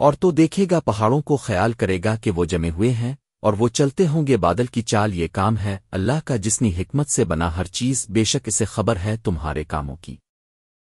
اور تو دیکھے گا پہاڑوں کو خیال کرے گا کہ وہ جمے ہوئے ہیں، اور وہ چلتے ہوں گے بادل کی چال یہ کام ہے، اللہ کا جسنی حکمت سے بنا ہر چیز، بے شک اسے خبر ہے تمہارے کاموں کی۔